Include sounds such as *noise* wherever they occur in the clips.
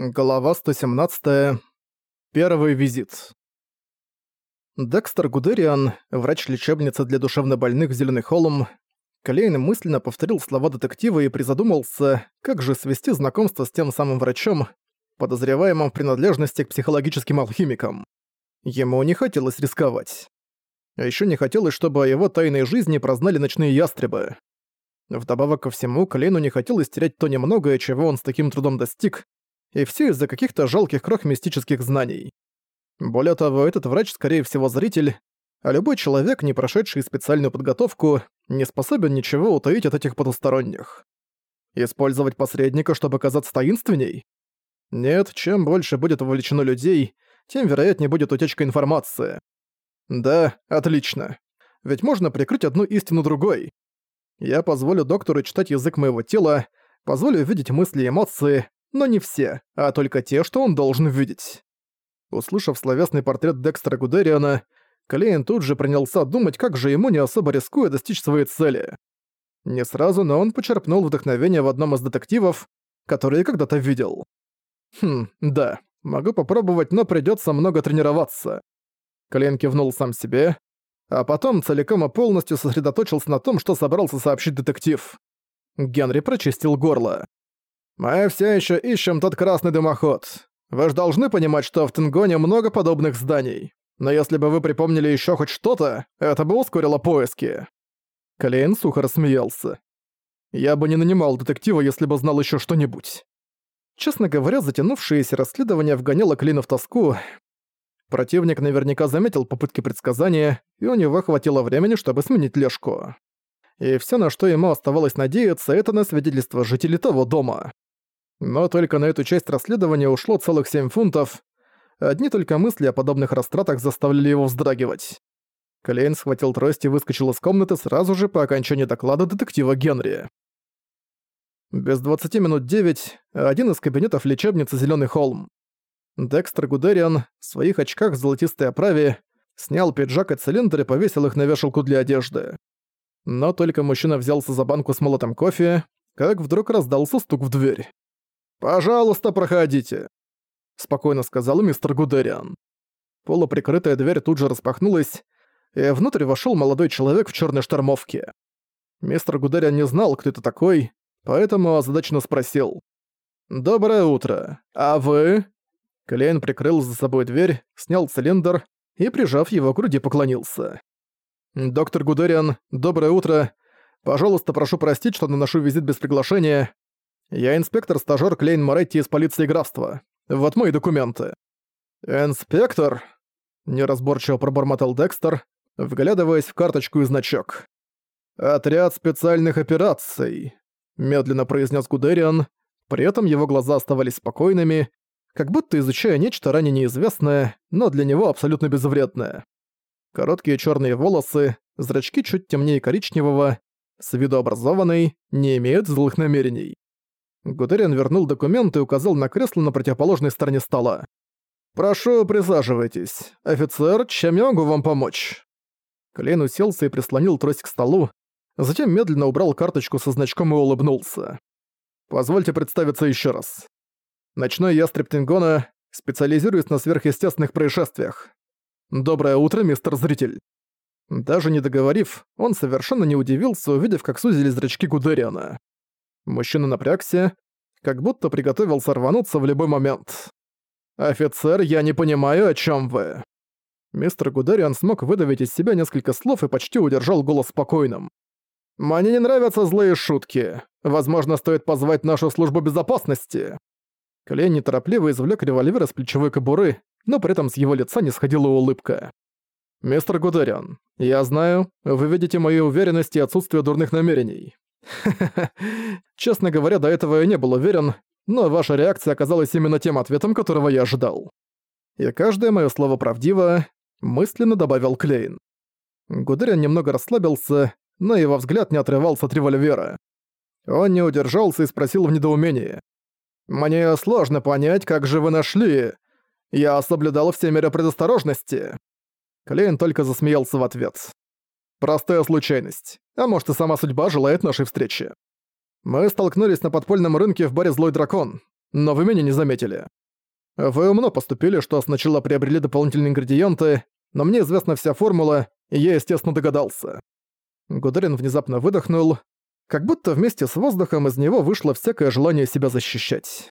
Глава 117. Первый визит. Декстер Гудериан, врач лечебницы для душевнобольных Зеленый Холм, Клейн мысленно повторил слова детектива и призадумался, как же свести знакомство с тем самым врачом, подозреваемым в принадлежности к психологическим алхимикам. Ему не хотелось рисковать. А ещё не хотелось, чтобы о его тайной жизни прознали ночные ястребы. Вдобавок ко всему, Клейну не хотелось терять то немногое, чего он с таким трудом достиг, и все из-за каких-то жалких крох мистических знаний. Более того, этот врач, скорее всего, зритель, а любой человек, не прошедший специальную подготовку, не способен ничего утаить от этих потусторонних. Использовать посредника, чтобы казаться таинственней? Нет, чем больше будет вовлечено людей, тем вероятнее будет утечка информации. Да, отлично. Ведь можно прикрыть одну истину другой. Я позволю доктору читать язык моего тела, позволю видеть мысли и эмоции, но не все, а только те, что он должен видеть. Услышав словесный портрет Декстера Гудериана, Клейн тут же принялся думать, как же ему не особо рискуя достичь своей цели. Не сразу, но он почерпнул вдохновение в одном из детективов, которые когда-то видел. Хм, да, могу попробовать, но придётся много тренироваться. Клейн кивнул сам себе, а потом целиком и полностью сосредоточился на том, что собрался сообщить детектив. Генри прочистил горло. Мы все еще ищем тот красный дымоход. Вы же должны понимать, что в Тенгоне много подобных зданий. Но если бы вы припомнили еще хоть что-то, это бы ускорило поиски». Клейн сухо рассмеялся. «Я бы не нанимал детектива, если бы знал еще что-нибудь». Честно говоря, затянувшееся расследование вгоняло Клейна в тоску. Противник наверняка заметил попытки предсказания, и у него хватило времени, чтобы сменить лешку. И все, на что ему оставалось надеяться, это на свидетельство жителей того дома. Но только на эту часть расследования ушло целых 7 фунтов. Одни только мысли о подобных растратах заставляли его вздрагивать. Клейн схватил трость и выскочил из комнаты сразу же по окончании доклада детектива Генри. Без 20 минут 9 один из кабинетов лечебницы Зеленый холм. Декстер Гудериан в своих очках в золотистой оправе снял пиджак и цилиндр и повесил их на вешалку для одежды. Но только мужчина взялся за банку с молотым кофе, как вдруг раздался стук в дверь. «Пожалуйста, проходите», — спокойно сказал мистер Гудериан. Полуприкрытая дверь тут же распахнулась, и внутрь вошел молодой человек в черной штормовке. Мистер Гудериан не знал, кто это такой, поэтому озадаченно спросил. «Доброе утро. А вы?» Клейн прикрыл за собой дверь, снял цилиндр и, прижав его к груди, поклонился. «Доктор Гудериан, доброе утро. Пожалуйста, прошу простить, что наношу визит без приглашения. Я инспектор-стажёр Клейн Моретти из полиции графства. Вот мои документы». «Инспектор?» – неразборчиво пробормотал Декстер, вглядываясь в карточку и значок. «Отряд специальных операций», – медленно произнес Гудериан, при этом его глаза оставались спокойными, как будто изучая нечто ранее неизвестное, но для него абсолютно безвредное. Короткие черные волосы, зрачки чуть темнее коричневого, с виду образованный, не имеют злых намерений. Гудериан вернул документы и указал на кресло на противоположной стороне стола. «Прошу, присаживайтесь. Офицер, чем я могу вам помочь?» Клейн уселся и прислонил трость к столу, затем медленно убрал карточку со значком и улыбнулся. «Позвольте представиться еще раз. Ночной ястреб Тингона, специализируюсь на сверхъестественных происшествиях. Доброе утро, мистер зритель». Даже не договорив, он совершенно не удивился, увидев, как сузили зрачки Гудериана. Мужчина напрягся, как будто приготовился рвануться в любой момент. «Офицер, я не понимаю, о чем вы». Мистер Гудериан смог выдавить из себя несколько слов и почти удержал голос спокойным. «Мне не нравятся злые шутки. Возможно, стоит позвать нашу службу безопасности». Клей неторопливо извлек револьвер из плечевой кобуры, но при этом с его лица не сходила улыбка. «Мистер Гудериан, я знаю, вы видите мою уверенность и отсутствие дурных намерений. *laughs* Честно говоря, до этого я не был уверен, но ваша реакция оказалась именно тем ответом, которого я ожидал. И каждое моё слово правдиво, мысленно добавил Клейн. Гудериан немного расслабился, но его взгляд не отрывался от револьвера. Он не удержался и спросил в недоумении. «Мне сложно понять, как же вы нашли. Я соблюдал все меры предосторожности». Клейн только засмеялся в ответ. Простая случайность. А может и сама судьба желает нашей встречи. Мы столкнулись на подпольном рынке в баре «Злой дракон». но вы меня не заметили. Вы умно поступили, что сначала приобрели дополнительные ингредиенты, но мне известна вся формула, и я, естественно, догадался». Гудерин внезапно выдохнул, как будто вместе с воздухом из него вышло всякое желание себя защищать.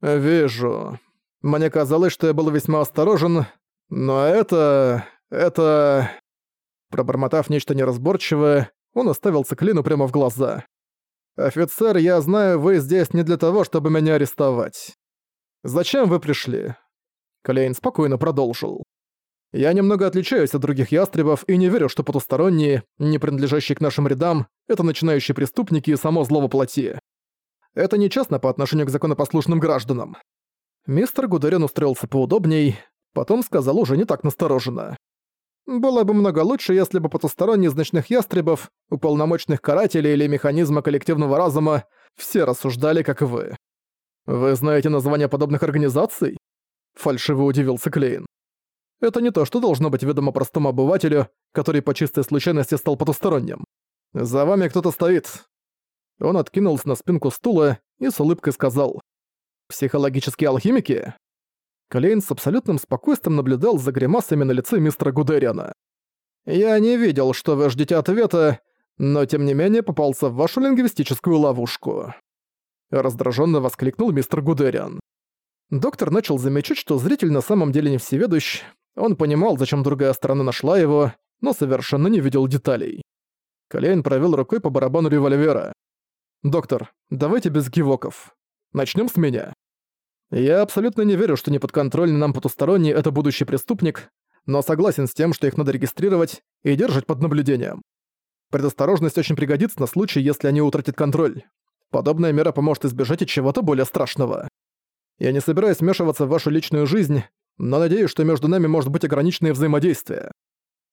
«Вижу. Мне казалось, что я был весьма осторожен, но это... это...» Пробормотав нечто неразборчивое, он оставился Клину прямо в глаза. «Офицер, я знаю, вы здесь не для того, чтобы меня арестовать. Зачем вы пришли?» Клейн спокойно продолжил. Я немного отличаюсь от других ястребов и не верю, что потусторонние, не принадлежащие к нашим рядам, это начинающие преступники и само зло воплоти. Это нечестно по отношению к законопослушным гражданам. Мистер Гудерин устроился поудобней, потом сказал уже не так настороженно. Было бы много лучше, если бы потусторонние из ночных ястребов, уполномоченных карателей или механизма коллективного разума все рассуждали, как вы. Вы знаете названия подобных организаций? Фальшиво удивился Клейн. Это не то, что должно быть ведомо простому обывателю, который по чистой случайности стал потусторонним. За вами кто-то стоит. Он откинулся на спинку стула и с улыбкой сказал. «Психологические алхимики?» Клейн с абсолютным спокойствием наблюдал за гримасами на лице мистера Гудериана. «Я не видел, что вы ждете ответа, но тем не менее попался в вашу лингвистическую ловушку». Раздраженно воскликнул мистер Гудериан. Доктор начал замечать, что зритель на самом деле не всеведущ, он понимал, зачем другая сторона нашла его, но совершенно не видел деталей. Колейн провел рукой по барабану револьвера. «Доктор, давайте без гивоков. Начнем с меня. Я абсолютно не верю, что неподконтрольный нам потусторонний — это будущий преступник, но согласен с тем, что их надо регистрировать и держать под наблюдением. Предосторожность очень пригодится на случай, если они утратят контроль. Подобная мера поможет избежать чего-то более страшного. Я не собираюсь вмешиваться в вашу личную жизнь, но надеюсь, что между нами может быть ограниченное взаимодействие».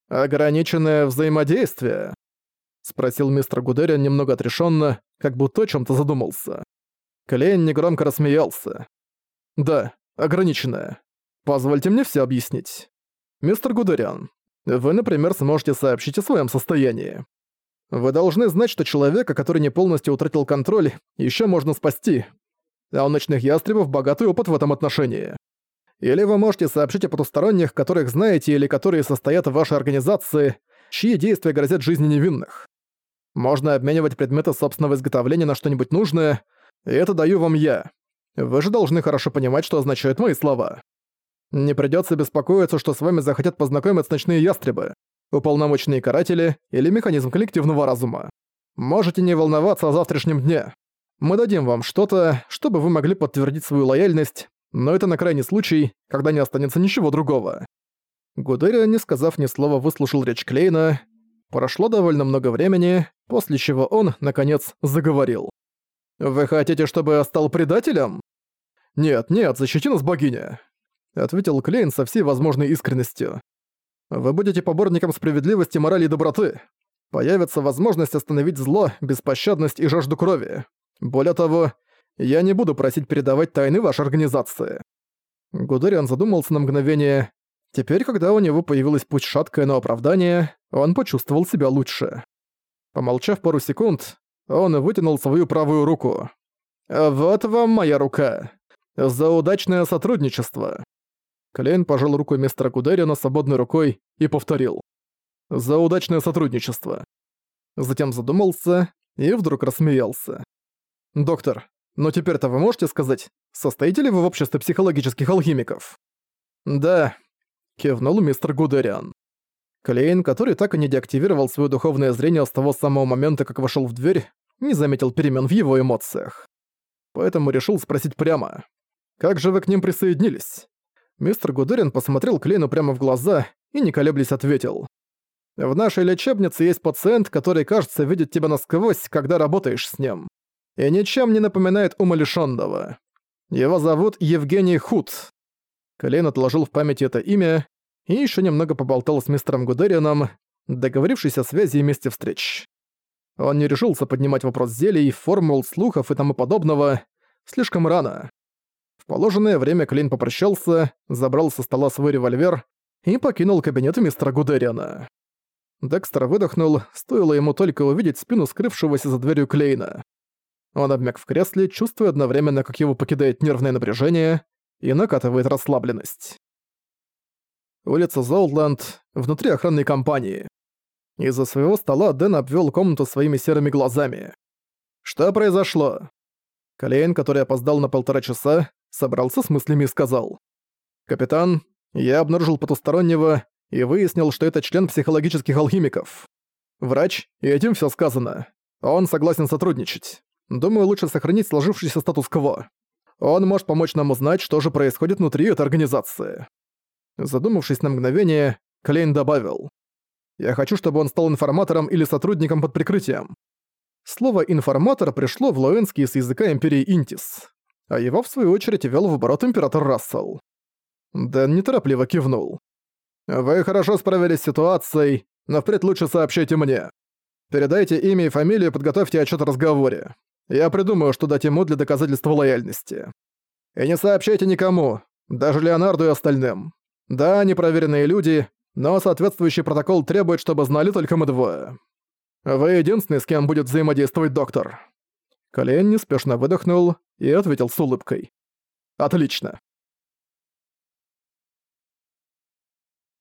«Ограниченное взаимодействие?» — спросил мистер Гудериан немного отрешенно, как будто о чем то задумался. Клейн негромко рассмеялся. «Да, ограниченное. Позвольте мне все объяснить. Мистер Гудериан, вы, например, сможете сообщить о своем состоянии. Вы должны знать, что человека, который не полностью утратил контроль, еще можно спасти. А у ночных ястребов богатый опыт в этом отношении. Или вы можете сообщить о потусторонних, которых знаете или которые состоят в вашей организации, чьи действия грозят жизни невинных. Можно обменивать предметы собственного изготовления на что-нибудь нужное, и это даю вам я. Вы же должны хорошо понимать, что означают мои слова. Не придётся беспокоиться, что с вами захотят познакомиться ночные ястребы, уполномоченные каратели или механизм коллективного разума. Можете не волноваться о завтрашнем дне. Мы дадим вам что-то, чтобы вы могли подтвердить свою лояльность, но это на крайний случай, когда не останется ничего другого. Гудерия, не сказав ни слова, выслушал речь Клейна. Прошло довольно много времени, после чего он, наконец, заговорил. «Вы хотите, чтобы я стал предателем?» «Нет, нет, защити нас, богиня!» Ответил Клейн со всей возможной искренностью. «Вы будете поборником справедливости, морали и доброты. Появится возможность остановить зло, беспощадность и жажду крови. Более того, я не буду просить передавать тайны вашей организации». Гудериан задумался на мгновение. Теперь, когда у него появилось путь шаткое, но оправдание, он почувствовал себя лучше. Помолчав пару секунд, он вытянул свою правую руку. «Вот вам моя рука. За удачное сотрудничество». Клейн пожал руку мистера Гудериана свободной рукой и повторил. «За удачное сотрудничество». Затем задумался и вдруг рассмеялся. «Доктор, но теперь-то вы можете сказать, состоите ли вы в обществе психологических алхимиков?» «Да», — кивнул мистер Гудериан. Клейн, который так и не деактивировал свое духовное зрение с того самого момента, как вошел в дверь, не заметил перемен в его эмоциях. Поэтому решил спросить прямо. «Как же вы к ним присоединились?» Мистер Гудерин посмотрел Клейну прямо в глаза и, не колеблясь, ответил. «В нашей лечебнице есть пациент, который, кажется, видит тебя насквозь, когда работаешь с ним и ничем не напоминает умалишённого. Его зовут Евгений Худ. Колен отложил в памяти это имя и еще немного поболтал с мистером Гудерианом, договорившись о связи и месте встреч. Он не решился поднимать вопрос зелий, формул, слухов и тому подобного. Слишком рано. Положенное время Клейн попрощался, забрал со стола свой револьвер и покинул кабинет мистера Гудериана. Декстер выдохнул, стоило ему только увидеть спину скрывшегося за дверью Клейна. Он обмяк в кресле, чувствуя одновременно, как его покидает нервное напряжение и накатывает расслабленность. Улица Золдленд, внутри охранной компании. Из-за своего стола Дэн обвел комнату своими серыми глазами. «Что произошло?» Калейн, который опоздал на полтора часа, собрался с мыслями и сказал. «Капитан, я обнаружил потустороннего и выяснил, что это член психологических алхимиков. Врач, и этим все сказано. Он согласен сотрудничать. Думаю, лучше сохранить сложившийся статус-кво. Он может помочь нам узнать, что же происходит внутри этой организации». Задумавшись на мгновение, Клейн добавил. «Я хочу, чтобы он стал информатором или сотрудником под прикрытием». Слово «информатор» пришло в Лоэнский с языка Империи Интис, а его, в свою очередь, вел в оборот Император Рассел. Дэн неторопливо кивнул. «Вы хорошо справились с ситуацией, но впредь лучше сообщите мне. Передайте имя и фамилию, подготовьте отчет о разговоре. Я придумаю, что дать ему для доказательства лояльности. И не сообщайте никому, даже Леонарду и остальным. Да, непроверенные люди, но соответствующий протокол требует, чтобы знали только мы двое. Вы единственный, с кем будет взаимодействовать доктор». Колен неспешно выдохнул и ответил с улыбкой. «Отлично.